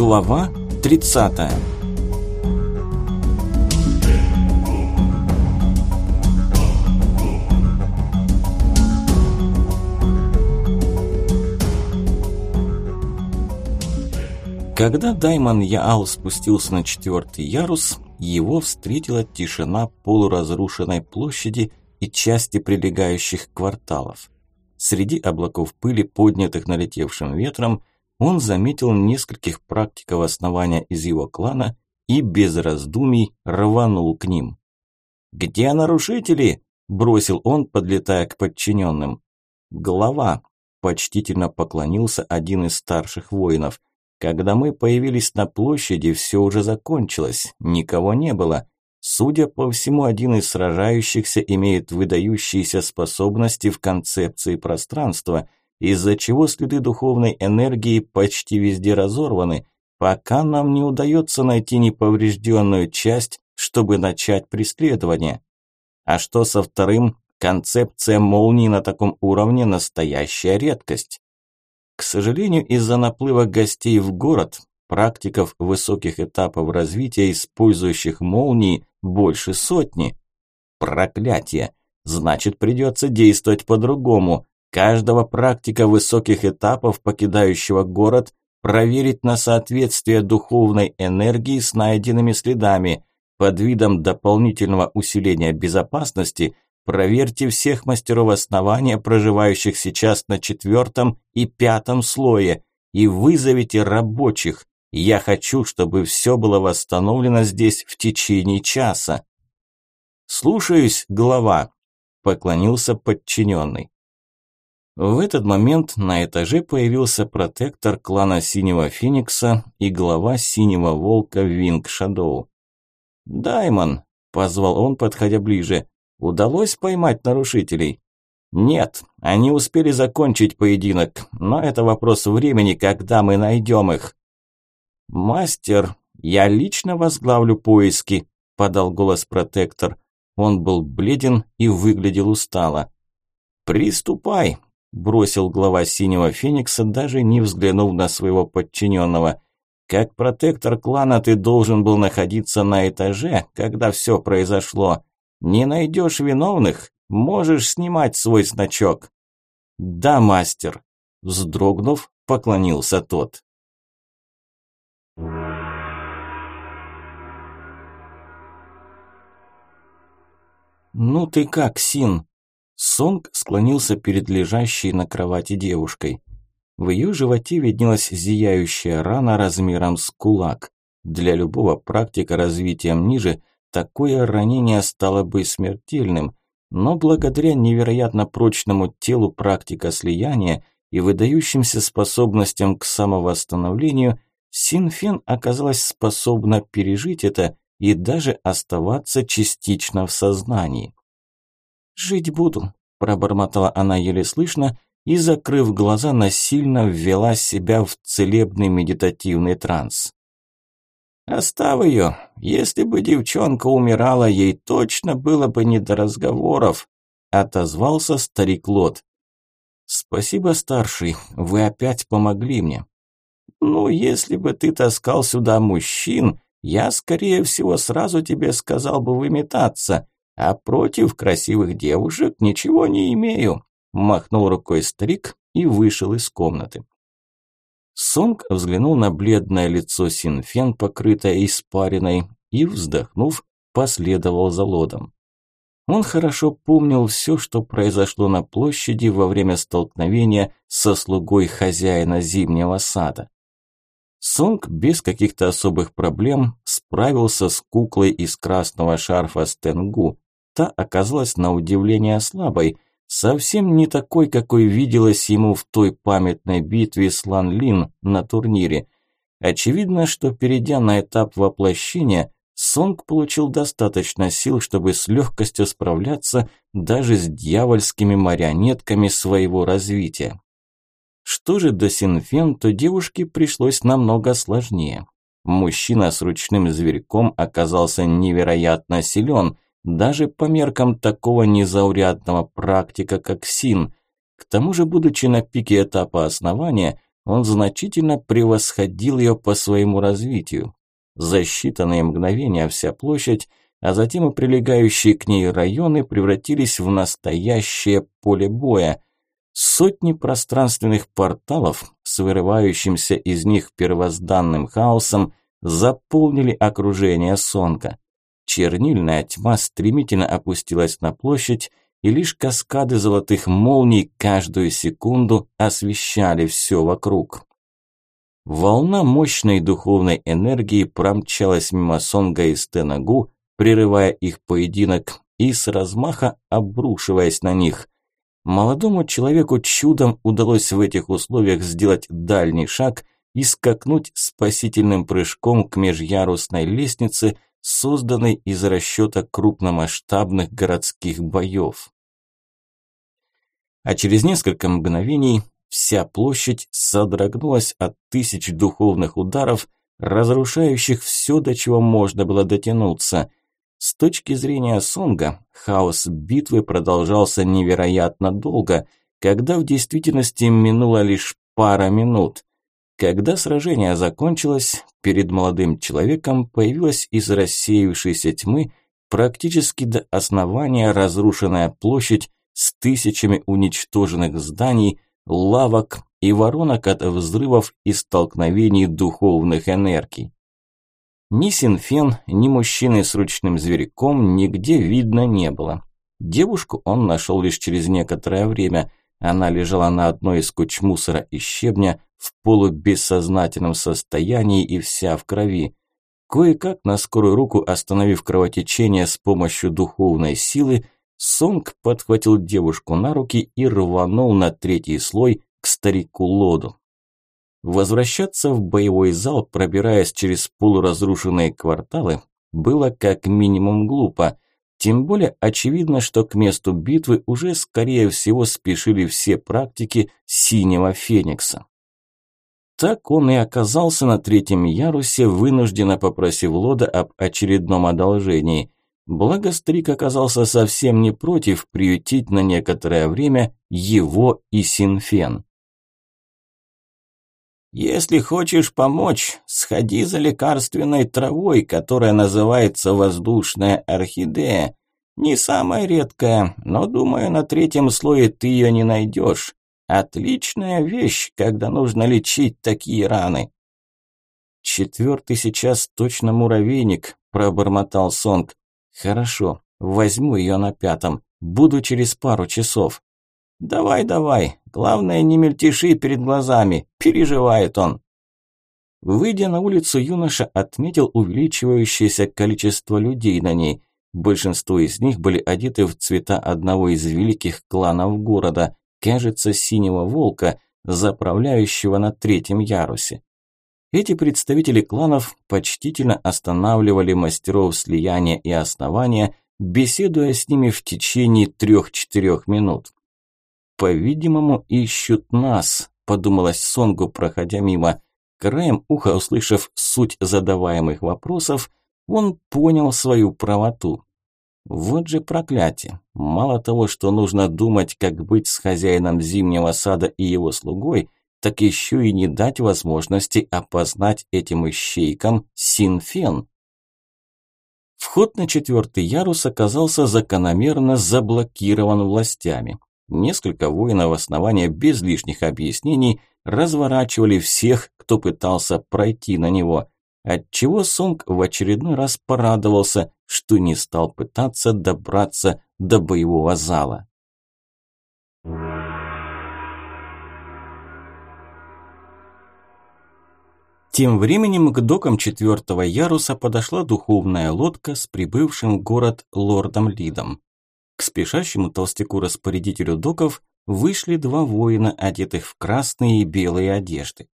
Глава 30 Когда Даймон Яал спустился на четвертый ярус, его встретила тишина полуразрушенной площади и части прилегающих кварталов. Среди облаков пыли, поднятых налетевшим ветром, он заметил нескольких практиков основания из его клана и без раздумий рванул к ним. «Где нарушители?» – бросил он, подлетая к подчиненным. «Глава», – почтительно поклонился один из старших воинов. «Когда мы появились на площади, все уже закончилось, никого не было. Судя по всему, один из сражающихся имеет выдающиеся способности в концепции пространства, из-за чего следы духовной энергии почти везде разорваны, пока нам не удается найти неповрежденную часть, чтобы начать преследование. А что со вторым? Концепция молнии на таком уровне – настоящая редкость. К сожалению, из-за наплыва гостей в город Практиков высоких этапов развития, использующих молнии, больше сотни. Проклятие! Значит, придется действовать по-другому. Каждого практика высоких этапов, покидающего город, проверить на соответствие духовной энергии с найденными следами. Под видом дополнительного усиления безопасности проверьте всех мастеров основания, проживающих сейчас на четвертом и пятом слое, и вызовите рабочих. Я хочу, чтобы все было восстановлено здесь в течение часа. Слушаюсь, глава, поклонился подчиненный. В этот момент на этаже появился протектор клана Синего Феникса и глава Синего Волка Винг Шадоу. «Даймон», – позвал он, подходя ближе, – «удалось поймать нарушителей?» «Нет, они успели закончить поединок, но это вопрос времени, когда мы найдем их». «Мастер, я лично возглавлю поиски», – подал голос протектор. Он был бледен и выглядел устало. «Приступай», – бросил глава Синего Феникса, даже не взглянув на своего подчиненного. «Как протектор клана ты должен был находиться на этаже, когда все произошло. Не найдешь виновных, можешь снимать свой значок». «Да, мастер», – вздрогнув, поклонился тот. «Ну ты как, Син?» Сонг склонился перед лежащей на кровати девушкой. В ее животе виднелась зияющая рана размером с кулак. Для любого практика развитием ниже такое ранение стало бы смертельным, но благодаря невероятно прочному телу практика слияния и выдающимся способностям к самовосстановлению, Синфен оказалась способна пережить это и даже оставаться частично в сознании. «Жить буду», – пробормотала она еле слышно и, закрыв глаза, насильно ввела себя в целебный медитативный транс. «Оставь ее. Если бы девчонка умирала, ей точно было бы не до разговоров», – отозвался старик Лот. «Спасибо, старший, вы опять помогли мне». «Ну, если бы ты таскал сюда мужчин, я, скорее всего, сразу тебе сказал бы выметаться, а против красивых девушек ничего не имею», махнул рукой старик и вышел из комнаты. Сонг взглянул на бледное лицо Синфен, покрытое испариной, и, вздохнув, последовал за лодом. Он хорошо помнил все, что произошло на площади во время столкновения со слугой хозяина зимнего сада. Сонг без каких-то особых проблем справился с куклой из красного шарфа Стенгу. Та оказалась на удивление слабой, совсем не такой, какой виделась ему в той памятной битве с Лан Лин на турнире. Очевидно, что перейдя на этап воплощения, Сонг получил достаточно сил, чтобы с легкостью справляться даже с дьявольскими марионетками своего развития. Что же до Синфен, то девушке пришлось намного сложнее. Мужчина с ручным зверьком оказался невероятно силен, даже по меркам такого незаурядного практика, как Син. К тому же, будучи на пике этапа основания, он значительно превосходил ее по своему развитию. За считанные мгновения вся площадь, а затем и прилегающие к ней районы превратились в настоящее поле боя. Сотни пространственных порталов с вырывающимся из них первозданным хаосом заполнили окружение Сонга. Чернильная тьма стремительно опустилась на площадь, и лишь каскады золотых молний каждую секунду освещали все вокруг. Волна мощной духовной энергии промчалась мимо Сонга и Стенагу, прерывая их поединок и с размаха обрушиваясь на них. Молодому человеку чудом удалось в этих условиях сделать дальний шаг и скакнуть спасительным прыжком к межярусной лестнице – созданный из расчета крупномасштабных городских боев. А через несколько мгновений вся площадь содрогнулась от тысяч духовных ударов, разрушающих все, до чего можно было дотянуться. С точки зрения Сонга, хаос битвы продолжался невероятно долго, когда в действительности минула лишь пара минут. Когда сражение закончилось, перед молодым человеком появилась из рассеявшейся тьмы практически до основания разрушенная площадь с тысячами уничтоженных зданий, лавок и воронок от взрывов и столкновений духовных энергий. Ни Синфен, ни мужчины с ручным зверьком нигде видно не было. Девушку он нашел лишь через некоторое время. Она лежала на одной из куч мусора и щебня, в полубессознательном состоянии и вся в крови. Кое-как на скорую руку остановив кровотечение с помощью духовной силы, Сонг подхватил девушку на руки и рванул на третий слой к старику Лоду. Возвращаться в боевой зал, пробираясь через полуразрушенные кварталы, было как минимум глупо. Тем более очевидно, что к месту битвы уже скорее всего спешили все практики Синего Феникса. Так он и оказался на третьем ярусе, вынужденно попросив Лода об очередном одолжении. Благо старик оказался совсем не против приютить на некоторое время его и Синфен. «Если хочешь помочь, сходи за лекарственной травой, которая называется воздушная орхидея. Не самая редкая, но, думаю, на третьем слое ты ее не найдешь. Отличная вещь, когда нужно лечить такие раны. Четвертый сейчас точно муравейник, пробормотал Сонг. Хорошо, возьму ее на пятом. Буду через пару часов. Давай, давай. Главное, не мельтеши перед глазами. Переживает он. Выйдя на улицу, юноша отметил увеличивающееся количество людей на ней. Большинство из них были одеты в цвета одного из великих кланов города кажется, синего волка, заправляющего на третьем ярусе. Эти представители кланов почтительно останавливали мастеров слияния и основания, беседуя с ними в течение трех-четырех минут. «По-видимому, ищут нас», – подумалось Сонгу, проходя мимо. Краем уха услышав суть задаваемых вопросов, он понял свою правоту. Вот же проклятие. Мало того, что нужно думать, как быть с хозяином зимнего сада и его слугой, так еще и не дать возможности опознать этим ищейкам Синфен. Вход на четвертый ярус оказался закономерно заблокирован властями. Несколько воинов основания без лишних объяснений разворачивали всех, кто пытался пройти на него – Отчего Сонг в очередной раз порадовался, что не стал пытаться добраться до боевого зала. Тем временем к докам четвертого яруса подошла духовная лодка с прибывшим в город лордом Лидом. К спешащему толстяку-распорядителю доков вышли два воина, одетых в красные и белые одежды.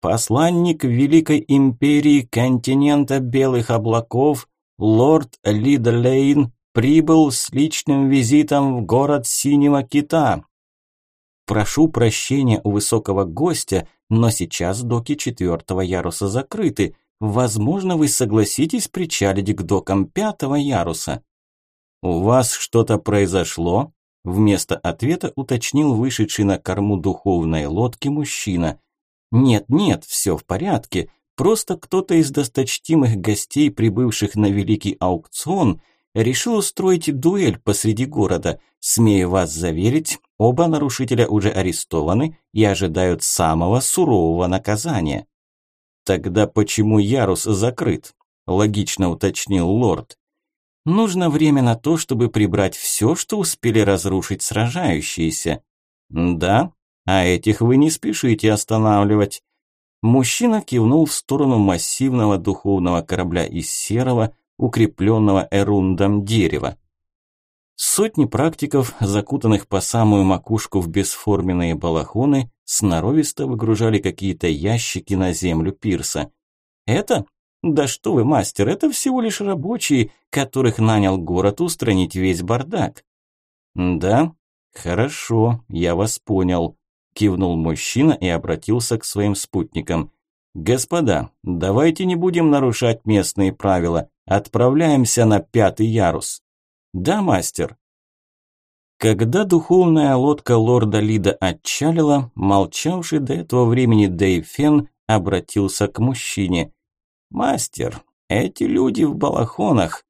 Посланник Великой Империи континента Белых Облаков, лорд Лидлейн, прибыл с личным визитом в город Синего Кита. Прошу прощения у высокого гостя, но сейчас доки четвертого яруса закрыты. Возможно, вы согласитесь причалить к докам пятого яруса. У вас что-то произошло? Вместо ответа уточнил вышедший на корму духовной лодки мужчина. Нет, нет, все в порядке. Просто кто-то из досточтимых гостей, прибывших на великий аукцион, решил устроить дуэль посреди города. Смею вас заверить, оба нарушителя уже арестованы и ожидают самого сурового наказания. Тогда почему ярус закрыт? Логично уточнил лорд. Нужно время на то, чтобы прибрать все, что успели разрушить сражающиеся. Да, а этих вы не спешите останавливать. Мужчина кивнул в сторону массивного духовного корабля из серого, укрепленного эрундом дерева. Сотни практиков, закутанных по самую макушку в бесформенные балахоны, сноровисто выгружали какие-то ящики на землю пирса. Это? Да что вы, мастер, это всего лишь рабочие, которых нанял город устранить весь бардак. Да, хорошо, я вас понял, кивнул мужчина и обратился к своим спутникам. Господа, давайте не будем нарушать местные правила. Отправляемся на пятый ярус. Да, мастер. Когда духовная лодка лорда Лида отчалила, молчавший до этого времени Дэйв Фен обратился к мужчине. «Мастер, эти люди в балахонах».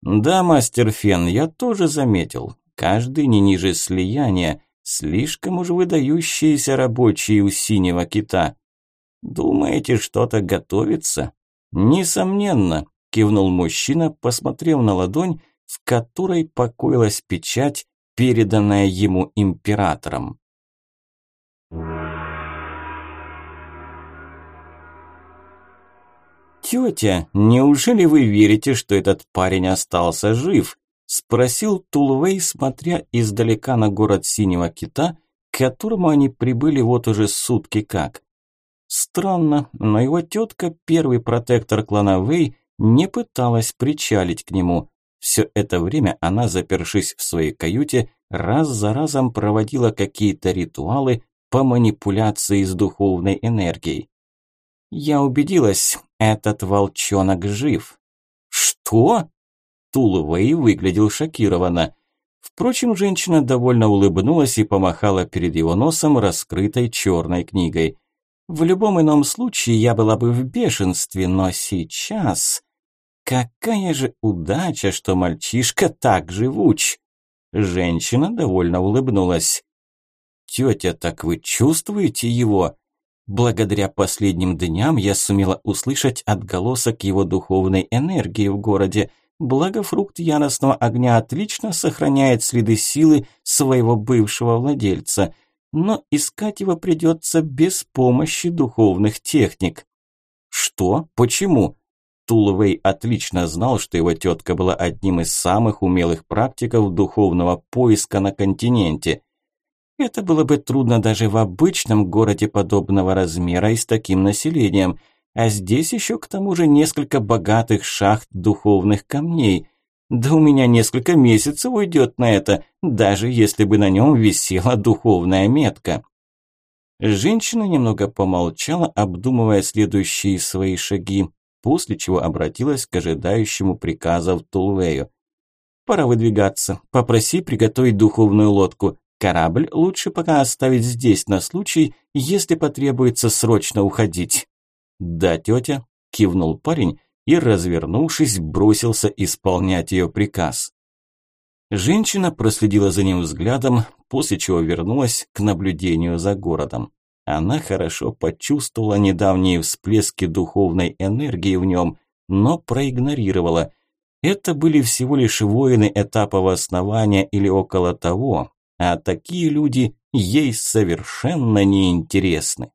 «Да, мастер Фен, я тоже заметил. Каждый не ниже слияния. Слишком уж выдающиеся рабочие у синего кита. Думаете, что-то готовится?» «Несомненно кивнул мужчина, посмотрел на ладонь, в которой покоилась печать, переданная ему императором. «Тетя, неужели вы верите, что этот парень остался жив?» – спросил Тулвей, смотря издалека на город Синего Кита, к которому они прибыли вот уже сутки как. Странно, но его тетка, первый протектор клана Вэй, не пыталась причалить к нему. Все это время она, запершись в своей каюте, раз за разом проводила какие-то ритуалы по манипуляции с духовной энергией. Я убедилась, этот волчонок жив. Что? Туловый выглядел шокированно. Впрочем, женщина довольно улыбнулась и помахала перед его носом раскрытой черной книгой. В любом ином случае я была бы в бешенстве, но сейчас... Какая же удача, что мальчишка так живуч. Женщина довольно улыбнулась. Тетя, так вы чувствуете его? Благодаря последним дням я сумела услышать отголосок его духовной энергии в городе. Благо фрукт яростного огня отлично сохраняет следы силы своего бывшего владельца, но искать его придется без помощи духовных техник. Что? Почему? Тулвей отлично знал, что его тетка была одним из самых умелых практиков духовного поиска на континенте. Это было бы трудно даже в обычном городе подобного размера и с таким населением, а здесь еще к тому же несколько богатых шахт духовных камней. Да у меня несколько месяцев уйдет на это, даже если бы на нем висела духовная метка. Женщина немного помолчала, обдумывая следующие свои шаги, после чего обратилась к ожидающему приказов Тулвею. «Пора выдвигаться. Попроси приготовить духовную лодку. Корабль лучше пока оставить здесь на случай, если потребуется срочно уходить». «Да, тетя», – кивнул парень и, развернувшись, бросился исполнять ее приказ. Женщина проследила за ним взглядом, после чего вернулась к наблюдению за городом. Она хорошо почувствовала недавние всплески духовной энергии в нем, но проигнорировала. Это были всего лишь воины этапа основания или около того, а такие люди ей совершенно неинтересны.